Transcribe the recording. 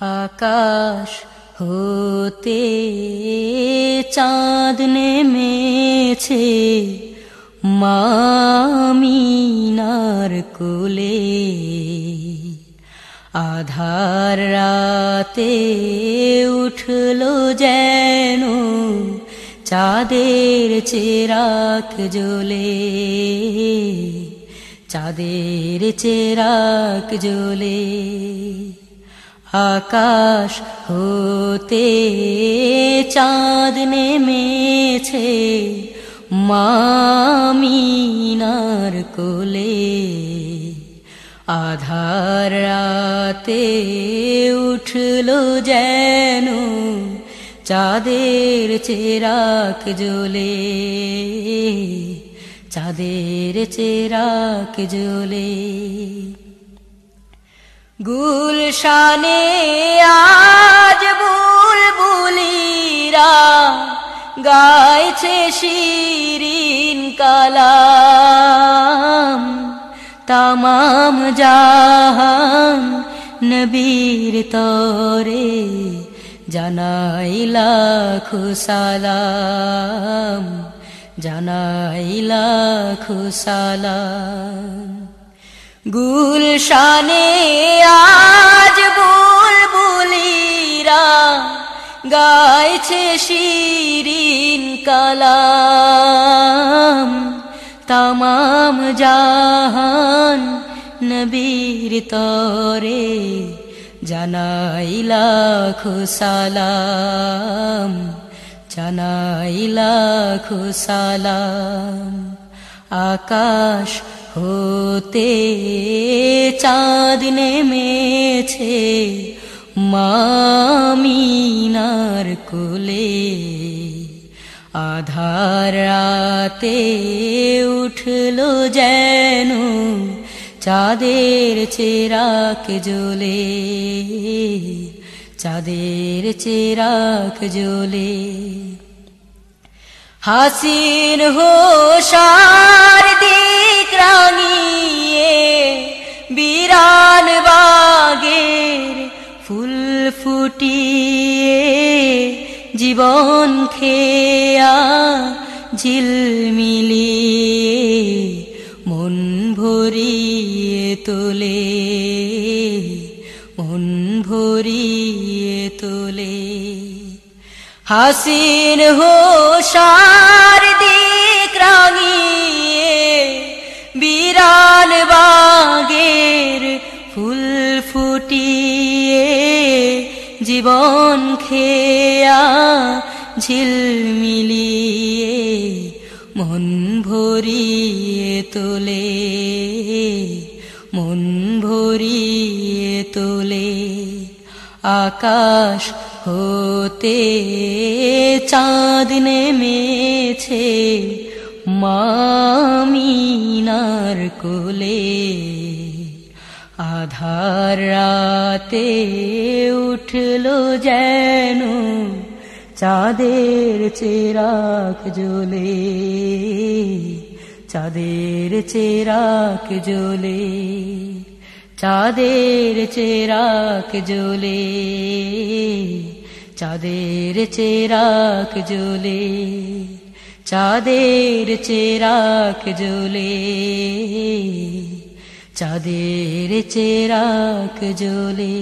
আকাশ হতে চাঁদ নেমেছে মামিনার কোলে। আধার রাতে উঠল যেন চাঁদের চেরাক জ্বলে। চাঁদের চেরাক জ্বলে। আকাশ হতে চাঁদ নেমেছে মামিনার কোলে। আধার রাতে উঠল যেন চাঁদের চেরাক জ্বলে। চাঁদের চেরাক জ্বলে। গুলশানে আজ বুলবুলিরা গাইছে শিরিন কালাম। তামাম জাহান নবীর তরে জানাইলা খুসালাম জানাইলা খুসালাম গুলশানে আজ বুলবুলিরা গাইছে শিরিন কালাম। তামাম জাহান নবীর তরে জানাইলা খুসালাম জানাইলা খুসালাম আকাশ হতে চাঁদ নেমেছে মামিনার কোলে। আধার রাতে উঠল যেন চাঁদের চেরাক জ্বলে। চাঁদের চেরাক জ্বলে। হাসিন হোসার ফুটিয়ে জীবন খেয়া ঝিলমিলিয়ে মন ভরিয়ে তোলে, মন ভরিয়ে তোলে। হাসিন হোসার দিক রাঙিয়ে বিরান বাগের ঝিলমিলিয়ে মন ভরিয়ে তোলে, মন ভরিয়ে তোলে, আকাশ হতে চাঁদ নেমেছে মামিনার কোলে, আধার রাতে উঠল যেন চাঁদের চেরাক জ্বলে, চাঁদের চেরাক জ্বলে, চাঁদের চেরাক জ্বলে, চাঁদের চেরাক জ্বলে, চাঁদের চেরাক জ্বলে, চাঁদের চেরাক জ্বলে।